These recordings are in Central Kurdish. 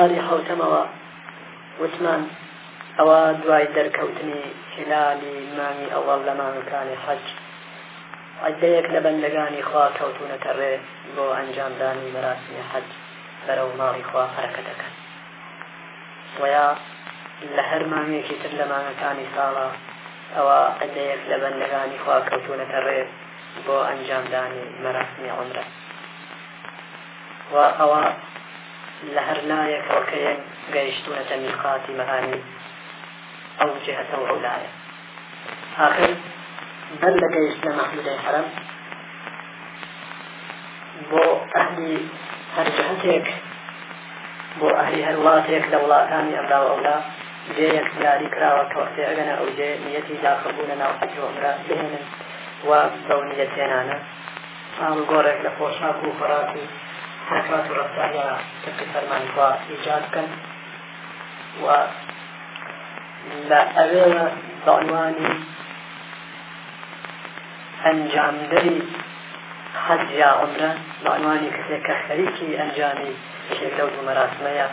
ساڵی حەوتەمەوە وتمان ئەوە دوای دەرکەوتنی هلالی مانگی ئەوەڵ لە مانگەکانی حەج عدەیەک لە بەندەگانی خوا کەوتونەتە ڕێ بۆ ئەنجامدانی مەراسمی حەج بەرەو ماڵی خوا حرەکە دەکەن وەیا لە هەر مانگێکی تر لە مانگەکانی ساڵە ئەوە عدەیەک لە بەندەکانی خوا کەوتونەتە ڕێ بۆ ئەنجامدانی مەراسمی عمرە و ئەوە لە هەر لایەکەوە کەیەک گەیشتوونەتە میقاتی مەهاریب ئەو جهەتە و ئەو لایە ئاخر بەر لە گەیشتنە مەحمودەی حەرەم بۆ ئەهلی هەر جهەتێک بۆ ئەهلی هەر وڵاتێک لە وڵاتانی ئەمرا و ئەولا جێیەک دیاری کراوە کە وەختێ ئەگەنە ئەو جێ نیەتی داخبوونە ناو حەج و عمرە بهێنن و بەو نیەت هێنانە ئاڵوگۆڕێک لە پۆشاک و خۆراک و حەرکات و ڕەفتاریانە تەقی فەرمانی خوا ئیجاد بکەن و لە ئەوێوە بەعنوانی ئەنجامدەری حەج یا عمرە بەعنوانی کەسێک کە خەریکی ئەنجامی شێک لەو دوو مەراسمەیە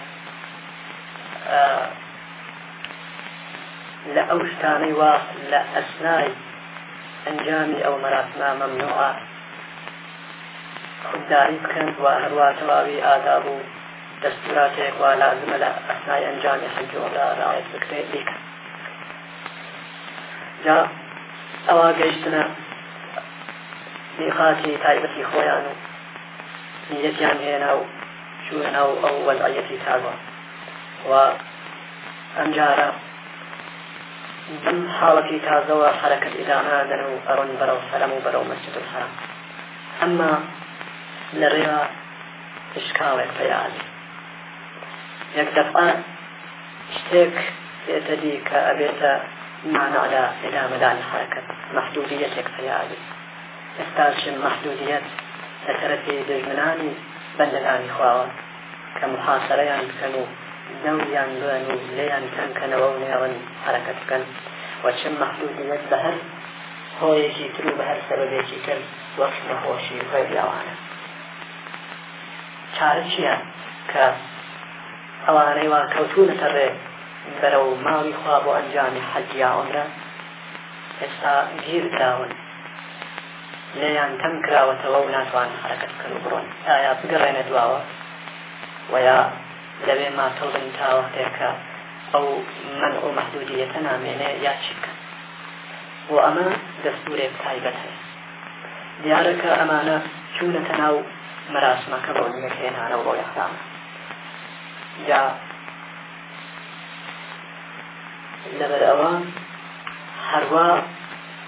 لە ئەو شتانەی وا لە ئەسنای ئەنجامی ئەو مەراسمە مەمنوعە خودداری بکەن و هەروا تەواوی ئاداب و دەستوراتێک وا لازمە لە ئەسنای ئەنجامی حەج و عومرە ڕاعەت بکرێت بیکەن جا ئەوا گەیشتنە میقاتی تایبەتی خۆیان و نیەتیان هێنا و چوونە و ئەو وەزعەتی تاگۆ و ئەمجارە دوو حاڵەتی تازەوە حەرەکەت ئیدارە نادەن و ئەڕۆن بەرەو حەرەم و بەرەو مەسجد الحەرام ئەمما لە ڕێیا ئشکاڵێک پەیالی یەک دەفعە شتێک بێتە دی کە ئەبێتە مانا لە ئێدامەدانی حەرەکەت مەحدودیەتێک پەیالی ئێستا چ مەحدودیەت لە تەرەفی دژمنانی بەندەکانی خواوە کە محاسەرەیان بکەن و دەوریان بن و لێیان تەنکەنەوە و نێڕن حرەکەت بکەن و چ مەحدودیت بە هەر هۆیەکی تر و بە هەر سەبەبێکی تر وەک نەخۆشی ڕێبیاوانە چارە چییە کە ئەوانەی وا کەوتونەتە ڕێ بەرەو ماڵی خوا بۆ ئەنجامی حەجیا عمرە ئێستا گیر داون لێیان کەم کراوەتەوە و ناتوانن حەرەکەت بکەن و بڕۆن ئایا بگەڕێنە دواوە وەیا لەوێ ماتۆ بن تا وەختێکە ئەو من و مەحدودیەتە نامێنێ یا چی بکەن بۆ ئەمە دەستورێک تایبەت هەیە دیارەکە ئەمانە چوونەتە ناو مەراسمەکە بۆ نیەکێنانەوە بۆ یەخدامە یا لەبەر ئەوە هەروە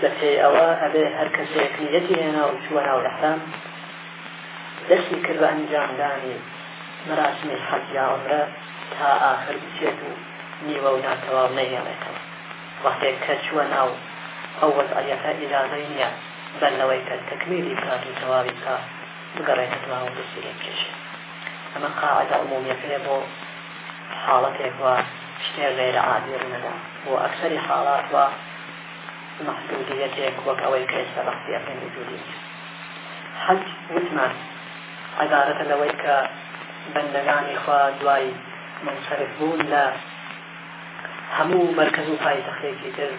بە پێی ئەوە ئەبێ هەر کەسێک نیەتی هێنا و چووە ناو ئەحرام دەستی کرد بە ئەنجامدانی مەراسمی حەج یا عەمرە تا ئاخر بچێت و نیوە و ناتەواو نەیەڵێتەوە وەختێک کە چووە ناو ئەو وەزعەکە ئیرادەی نییە بەر لەوەی کە تەکمیلی بکات و تەواوی بکات بگەڕێتە دواوە دەستی لێ بکێشێت ئەمە قاعدە عمومیەکەیە بۆ حاڵەتێک و شتێ غێرە عادی ڕوونەدا بۆ ئەکسەری حاڵات و محدودیەتێک وەک ئەوەی کە ئێستا بەختی ئەکەن وجودی حەج وتمان عبارەتە لەوەی کە بەندەگانی خوا دوای منصرف بوون لە هەموو مرکز و پایتەختێکی تر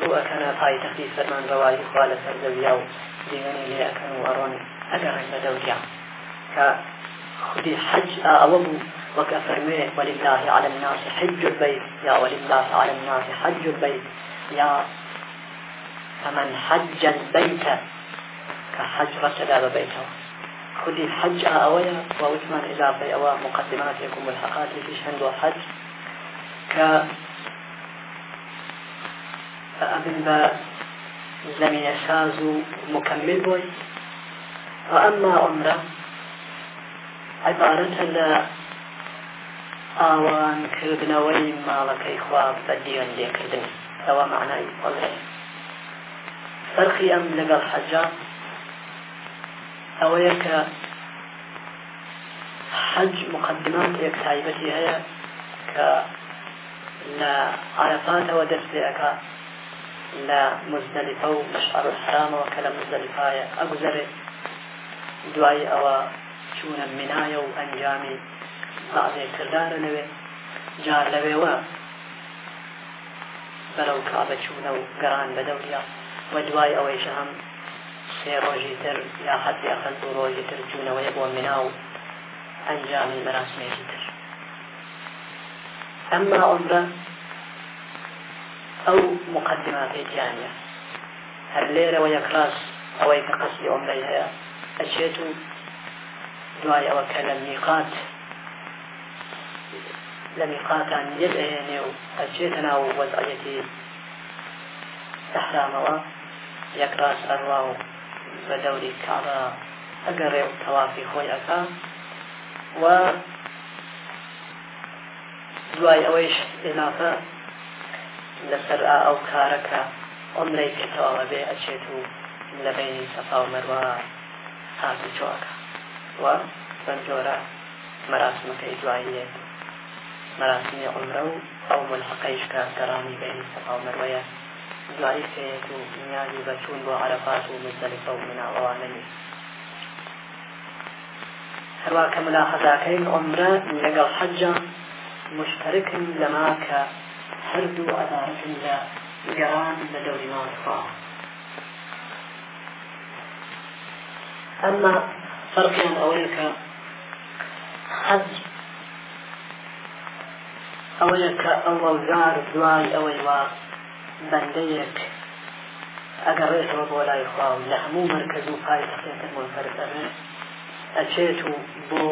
ڕوەکەە پایتەختی فەرمان ڕەوایی خوا لەسەر دەویا و دیێنی لێەکەن و ئەڕۆن ئەگەڕێن بە دەوریا کە خودی حەج ئەوە بوو وەک ئەفەرموێ ولله علی الناس حج البیت یا ولله علی الناس حج البیت یا فمن حج البیت کە حەج ڕەچەدا بە بیتەوە خودی حەج ئەوەیە و وتمان ئضافەی ئەوە مقدماتێک و ملحقاتێکیش هەند بۆ حەج کە ئەبن بە زەمینە ساز و مکمل بۆی وەئەمما عومرە عیبارەتە لە ئاوان کردنەوەی ماڵەکەی خوا بە دیۆن لێکردن ئەوە معنای عومرە فەرقی ئەم لەگەڵ حەجا ئەوەیە کە حەج مقدماتێک تایبەتی هەیە کە لە عرفاتەوە دەست پێ ئەکات لە مزدەلیفە و مەشعەر الحەرامەوە کە لە مزدەلیفایە ئەگوزەرێ دوای ئەوە چوونە مینایە و ئەنجامی بەعزێ کردارە لەوێ جا لەوێوە بەرەو کابە چوونە و گەڕان بە دەوریا و دوای ئەوەیش هەم سێ ڕۆژی تر یا حەتی ئەقل دوو ڕۆژی تر جوونەوەی بۆ مینا و ئەنجامی مەراسمێکی تر ئەمما عومرە ئەو موقەدیماتەی تیا نیە هەر لێرەوە یەکڕاست ئەوەی کە قەسدی عومرەی هەیە ئەچێت و دوای ئەوە کە لە میقات لە میقاتان یەت ئەهێنێ و ئەچێتە ناو وەزعەتی ئەحرامەوە یەکڕاس ئەروا و بە دەوری کاڵە ئەگەڕێ و تەوافی خۆی ئەکا و دوای ئەوەیش ئێماقە لەسەر ئەو کارە کە عمرەی پێتەواوە بێ ئەچێت و لە بینی سەفا و مەروە هات و چۆکە و بەم جۆرە مەراسمەکەی دوایی لێت مەراسمی عمرە و ئەو ملحقەیش کە گەڕانی بینی سەفا و مەروەیە دوایی پێێت و نیازی بەچوون بۆ عەرەفات و مزدەلفە و مناوەوانە نیست هەروە کە ملاحەزاکەین عمرە لەگەڵ حەجە مشترکن لەما کە هەردوو عبارەتن لە گەڕان لە دەوری ماڵخوا ئەمما فەرقیان ئەوەیە کە حەج ئەوەیە کە ئەو ڕەوزار دوای ئەوەی وا بەندەیەک ئەگەڕێتەوە بۆ لای خوا و لە هەموو مەرکەز و پایتەختی تر منفەرد ئەبێت ئەچێت و بۆ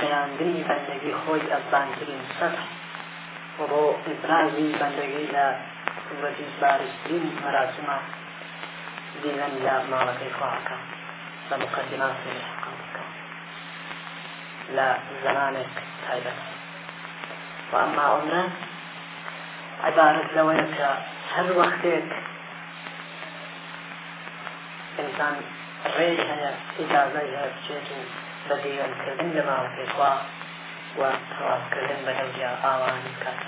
گەیاندنی بەندەگی خۆی ئەبانترین سەر و بۆ ئیبرازی بەندەگی لە قوتی بارزترین مەراسمە دیلەن لە ماڵەکەی خواکە لە مقدمات لە زمانێک تایبەت وەئەما عومرە عیبارەت لەوەیە کە هەر وەختێک ئینسان ڕێی هەیە ئیجازەی هەیە بچێت و بە دیوەنکردن لە ماوەکەی خوا و تەوافکردن بە دەوریا ئاوان بکات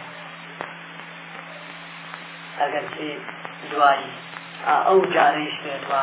ئەگەرچی دوایی ئەو جارەیش بێت وە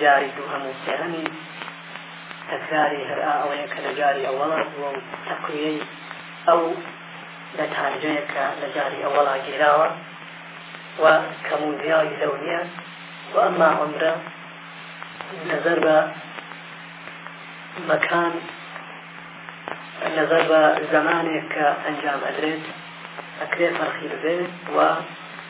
جاری دووهەم و سێهەمی تەکراری هەر ئەوەیە کە لە جاری ئەوەڵا بووە و تەقویەی ئەو لە تارجەیە کە لە جاری ئەوەڵا گیراوە و کەم و زیاوی لەو نییە و ئەمما عمرە نەزەر بە مەکان نەزەر بە زمانێک کە ئەنجام ئەدرێت ئەکرێ فەرخی ببێت و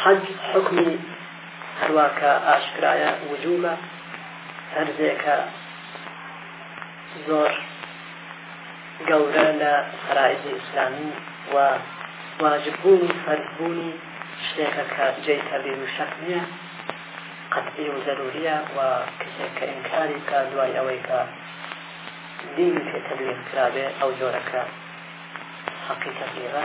حەج حوکمی هەروا کە ئاشکرایە وجوبە هەرزێکە زۆر گەورە لە فەرائزی ئیسلامی و واجببوونی فەرزبوونی شتێکە کە جێی تەبیر و شەک نییە قەتعی و زەروریە و کەسێک کە ئینکاری بکە دوای ئەوەی کە دینی پێ تەبیر کرابێ ئەو جۆرەکە حەقیقەتیغە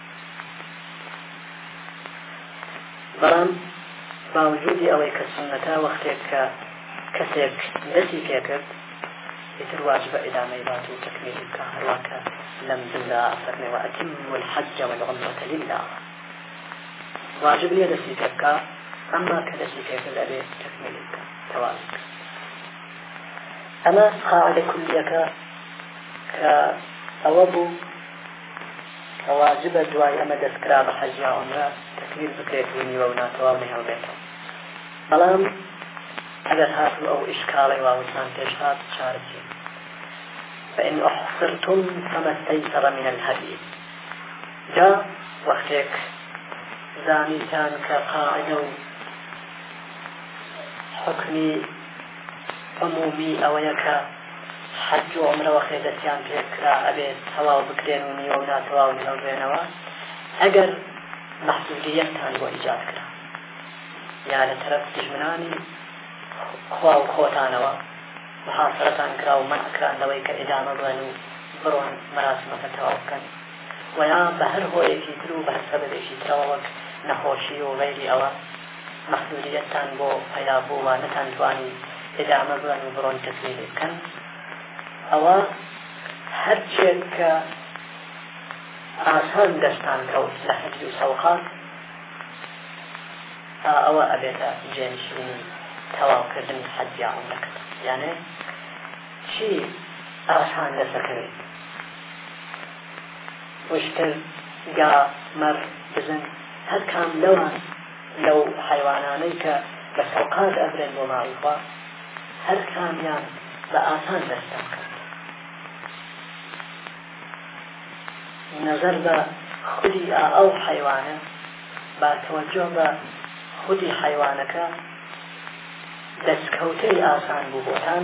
بەڵام باوجودی ئەوەی کە سنەتە وەختێک کە کەسێک دەستی پێکرد ئیتر واجبە ئیدامەی بات و تەکمیلی بکە هەرواکە لەم جمدا فەرمێ وە ئەتم الحج والعمرة لله واجب نییە دەستی پێ بکە ئەمما کە دەستی پێکرد ئەبێ تەکمیلی بکە تەواز بکە ئەمە قاعدە کولیەکە کە ئەوە بوو کە واجبە دوای ئەمە دەستکرا بە حەج یا عومرە تەکبیر بکرێت بۆ نیوە و ناتەواو نەهێڵێت بەڵام ئەگەر هاتو ئەو ئیشکاڵی واوتان پێش هات چارەچی فإن أحصرتم فما استيسر من الهدي جا وەختێک زانیتان کە قاعدە و حکمی عمومی ئەوەیە کە حەج و عومرە وەختێ دەستیان پێکرا ئەبێت تەواو بکرێن و نیوە و ناتەواو نەڵێنەوە ئەگەر مەحدودیەتتان بۆ ئیجاد کرا یا لە تەرەف دژمنانی خوا و خۆتانەوە محاصرەتان کرا و مەکران لەوەی کە ئێدامە بڵێن و بڕۆن مەراسمەکە تەواو بکەن وەیان بە هەر هۆیەکی تر و بە هەر سەبەبێکی ترەوە وەک نەخۆشی و غەیری ئەوە مەحدودیەتتان بۆ پەیا بوو و نەتانتوانی ئیدامە ببەن و بڕۆن تەکمیلی بکەن ئەوە هەرچێک کە ئاسان دەستان کەوت لە حەجی و سەوقات تا ئەوە ئەبێتە جێنشینی تەواوکردنی حەجیا عمرەکەت یانێ چی ئاسان دەسەکەوێت وشتر گا مەر بزن هەر کام لەوان لەو حەیوانانەی کە بە سەوقات ئەبرێن بۆ ماڵی خوا هەر کامیان بە ئاسان دەستیان کرد نظر بە خودی ئەو حیوانە با تۆجۆ بە خودی حیوانەکە دەستکەوتەی ئاسان بوو بۆتان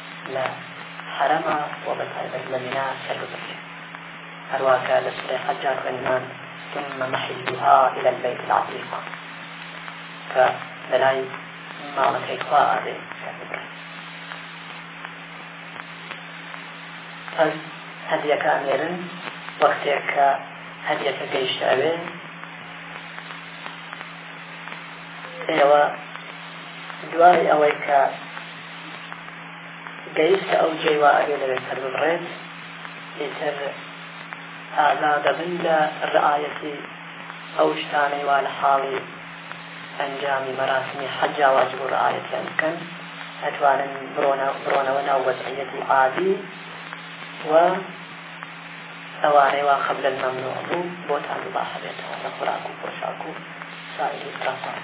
لە حەرەمە و بە تایبەت لە مینا سەرببڕدرێ هەرواکە لە سورەی حەجا خوێنمان ثم محلها إلى البيت العتيق کە بەلای ماڵەکەی خوا ئادێ سەرببڕێ پس هەدیەکە نێرن وەختێک کە هەدیەکە گەیشتە ئەوێ ئێوە دوای ئەوەی کە گەیشتە ئەو جێی وا ئەبێ لەوێ سەر ببڕێت ئیتر ئازادەبن لە ڕعایەتی ئەو شتانەی وا لە حاڵی ئەنجامی مەراسمی حەجا واجب و ڕعایەتیان بکەن ئەتوانن بڕۆنەوە ناو وەزعیەتی عادی و ئەوانەی وا قبل الممنوع بوو بۆتان مباح بێتەوە لە خوراک و پۆشاک و سائری ئیسرافات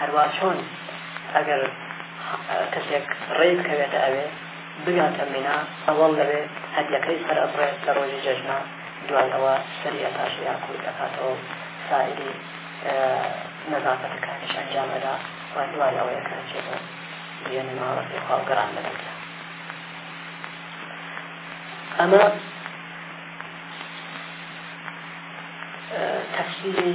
هەروا چۆن ئەگەر کەسێک ڕێی بکەوێتە ئەوێ بگاتە مینا ئەوەڵ لەوێ هەدیەکەی سەر ئەبڕێت لە ڕۆژی جەژنە دوای ئەوە سەری ئەتاشی یاکوور دەکاتەوە سائری نەزاکەتەکانیش ئەنجام ئەدا و دوای ئەوەیە کەچێتەوە دوێنێ ماوەتی خواڵگەڕان دەبێت ئەمە تەفسیری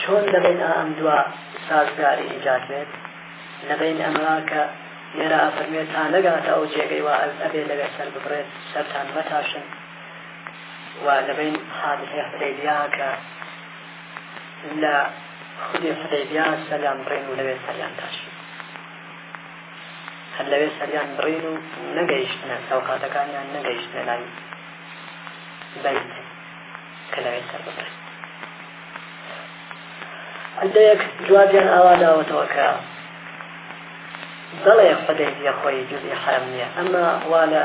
چۆن لە بەین ئائەم دوا سازگاری ئیجاد بێت لە بەین ئەمرا کە لێرە ئەفەرمێت تا نەگاتە ئەو جێگەی وا ئەبێ لەوێ سەر ببڕێت سەرتان مەتاشن و لە بەین حادثەی حدەیبیا کە لە خودی حدەیبیا سەریان بڕین و لەوێ سەریان تاشن هەر لەوێ سەریان بڕین و نەگەیشتنە سەوقاتەکانیان نەگەیشتنە لای بەیت کە ناوێت سەر ببڕێت هەندێک جوابیان ئاوا داوەتەوە کە بەڵێ حدەیبیە خۆی جزی حرم نییە ئەمە وا لە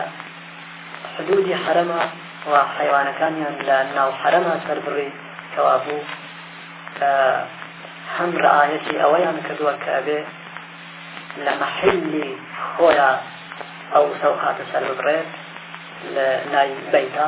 حدودی حرمە و حیوانەکانیان لە ناو حرمە سەربڕی کەوابوو هەم ڕعاەتی ئەوەیان کردووە کە بێ لە مەحلی خۆیان ئەو سەوقاتە سەر بڕێت لە نای بەیتا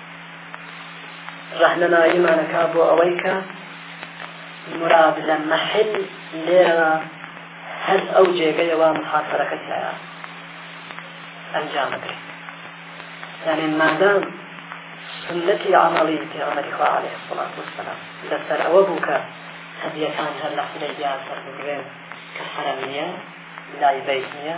ڕەهنماییمانەکا بۆ ئەوەی کە مراد لە مەحل لێرە هەر ئەو جێگەیەوە محاسەرەکە تیایا ئەنجام بدرێت یعنی مادام سنەتی عملی پێغەمبەری خوا علیه الصلاة والسلام لەسەر ئەوە بوو کە هەدیەکان هەر لە خولەی دیار سەر بگرێن کە حەرەم نییە لای بەیت نییە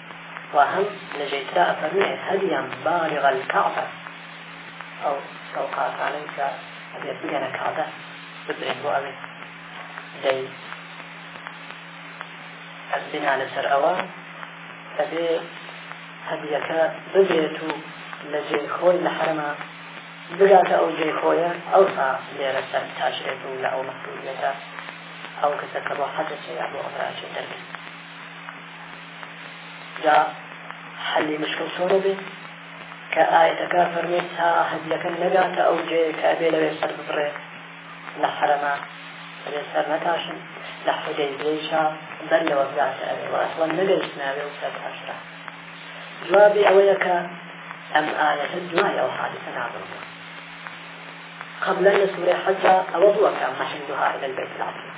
و هەم لە جێی ترا ئەفەرموێ هەدیەن بالیغ الکعبە ئەو سەوقاتانەی کە ئەبێت بگەنە کەعبە ببرێن بۆ ئەوێ دەی ئەس بنا لەسەر ئەوە ئەبێ هەدیەکە ببرێت و لە جێی خۆی لە حرەمە بگاتە ئەو جێی خۆیە ئەو سا لێرە سەر تاشرێت و لە ئەو مەکتوبێتە ئەو کەسە کە بۆ حەجە چێ یا بۆ ئەمراچێ دەرکرد جا حەلی مشکل چۆنە بێت کە ئاەتەکە فەرمی تا هەدیەکە نەگاتە ئەو جێ کە بێ لەوێ سەر بڕێ لە حرەما لێ سەر نەتاشن لە حودەی بێشا بەر لەوە بگاتە ئەوێ وەسڵە نەگەیشت ناوێ و سەر تاشرا جوابی ئەوەیە کە ئەم ئاەتە دوای ئەو حادثە نابڕ قبل لە سورە حەجا ئەوە بووە کە مەحل دوهار لە البيت العتیق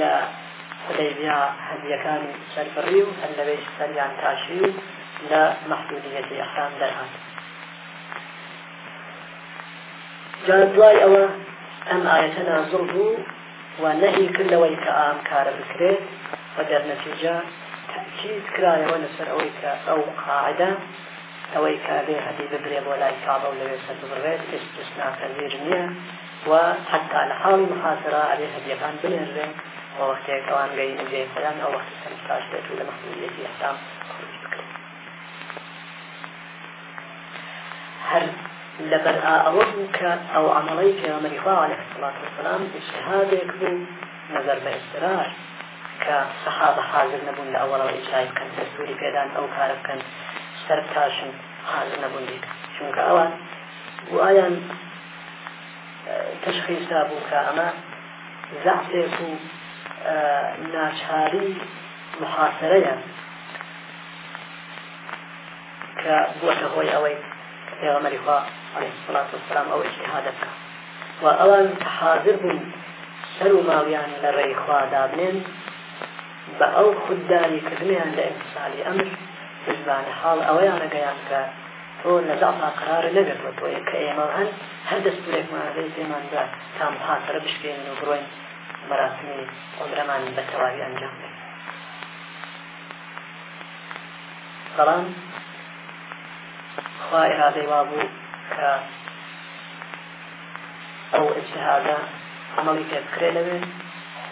لە حودەیبیە حەجیەکانی سەربڕی و هەر لەوێش سەریان تاشی و لە مەحدودیەتی ئیحرام دەرهات جا دوای ئەوە ئەم ئاەتە نازڵ بوو و نەهی کردەوەی کە ئام کارە بکرێت و دەرنەتیجە تەکیز کرایەوە لەسەر ئەوەی کە ئەو قاعدە ئەوەی کە بێ هەدی ببرێ بۆ لای کاڵە و لەوێ سەر ببڕێت ئێستنا پەنیر نییە و حەتتا لە حاڵی محاسرە ئەبێ هەدیەکان بنێژرێن و وەختێک ئەوان گەینە جێی خۆیان ئەو وەختی سەرنج باش بێت و لە مەحدودیەتی ئەحکام خروج بکرێت هەر لەبەر ئەوە بوو کە ئەو عملەی پێغەمەری خوا عليه الصلاة والسلام اجتهادێک بوو نظر بە اضطرار کە سەحابە حاضر نەبوون لە ئەوەڵەوە ئیجای بکەن دەستوری پێدان ئەو کارە بکەن سەر تاشن حاضر نەبوون دیکە چونکە ئەوان وایان تەشخیس دابوو کە ئەمە زەعفێک و ناچاری محاسرەیە کە بووەتە هۆی ئەوەی کە پێغەمەری خوا عەلەیهی سڵات وسلام ئەو ئیجتیهادە بکە و ئەوان کە حاضر بوون سەر و ماویان لە ڕێی خوا دابنێن بە ئەو خودداری کردنیان لە ئینسالی ئەمر بزبانە حاڵ ئەوەیانە گەیان کە تۆ نەجاتمان قەرارە نەبێت بە تۆیە کە ئێمە هەن هەر دەستورێکمان هەبێت پێمان دا تا محاسرە بشکێنین و بڕۆین مەراسمی عمرەمان بە تەواوی ئەنجام بێت بەڵام خوا ئێرادەی وا بوو کە ئەو ئجتهادە عملی پێ بکرێ لەوێ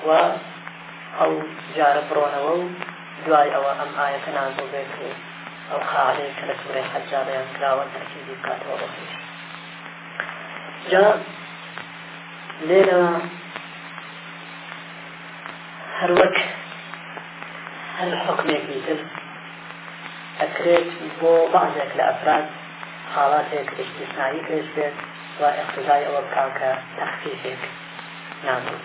و ئەو جارە بڕۆنەوە و دوای ئەوە ئەم ئایەتە نازڵ بێت و ئەو قاعدەی کە لە سورەی حەجا بەیان کراوە تەرکیزی بکاتەوە بۆ خۆیشی جا لێرەوە هەر وەک هەر حکمێکی تر ئەکرێت بۆ بەعضێک لە ئەفراد حاڵاتێک ئیشتیسنایی پێش بێت و اقتضای ئەوە بکاو کە تەخفیفێک نابێت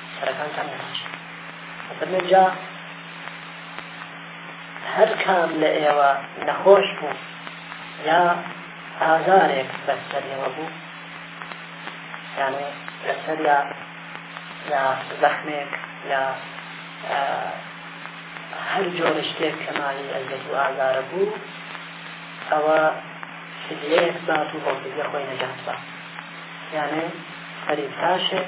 سەرەکانتان نەچێت فەرمێن جا هەر کام لە ئێوە نەخۆش بوو یا ئازارێک بەسەرەوە بوو یانێ لەسەر یا یا زەخمێک یا هەر جۆرە شتێک کەمالی ئەزێت و ئازارە بوو ئەوە فدیەیەک بات و بۆ فدیە خۆی نەجات بات یانێ فەریب تاشێک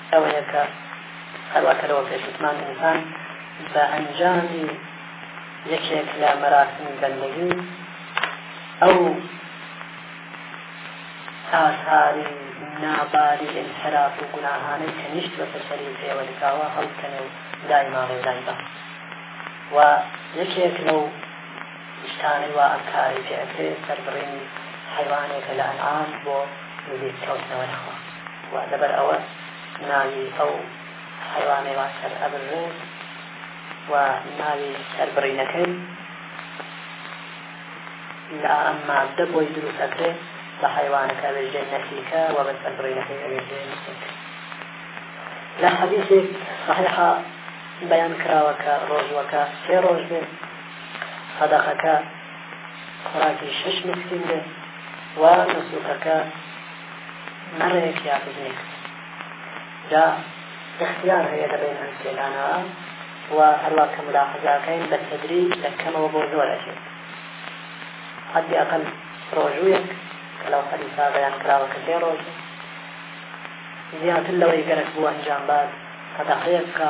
ئەوەیە کە هەروەکە لەوە پێش وتمان ئینسان بە ئەنجامی یەکێک لە مەراسمی بەندەگی ئەو ئاساری ناباری انحراف و گوناهانەی کە نیشت بە سەری پێوە دکاوە هەڵکەنێ و دایماڵێ دایبا و یەکێک لەو شتانەی وا ئەم کارەی پێ ئەکرێت سەربڕینی حەیوانێکە لە ئەنعام بۆ نزیک کەوتنەوە لە خوا و لەبەر ئەوە ناوی ئەو حەیوانەی وا سەر ئەبرێت و ناوی سەربڕینەکەی لە ئەم مادە بۆی دروست ئەکرێت بە حیوانەکە بێژێن نەفیکە و بە سەربڕینەکەی ئەوێژێن لە حەدیثێک صحیحە بەیان کراوە کە ڕۆژوەکە سێ ڕۆژ بێت سەدەقەکە خۆراکی شەش مسکین بێ و نسوکەکە مەڕێک یا بزنێک جا اختیار هەیە لە بین ئەم سێدانەوە و هەروە کە ملاحەزاکەین بە تدری لە کەمەوە بۆ زۆر ئەچێت حدی ئەقل ڕۆژوویەک کە لەو حەدیسا بەیان کراوە کە سێ ڕۆژ زیاتر لەوەی گەرەک بوو ئەنجام بات قەدەقەیە بکە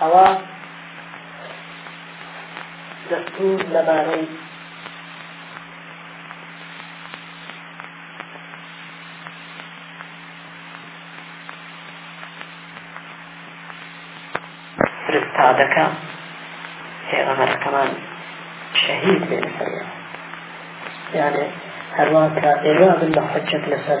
ئەوا دەستور لەبارەی فرستادەکە پێغەمەرەکەمان شەهید بێ لەسەر یانێ هەروان کە ئێوە بن بە حجەت لەسەر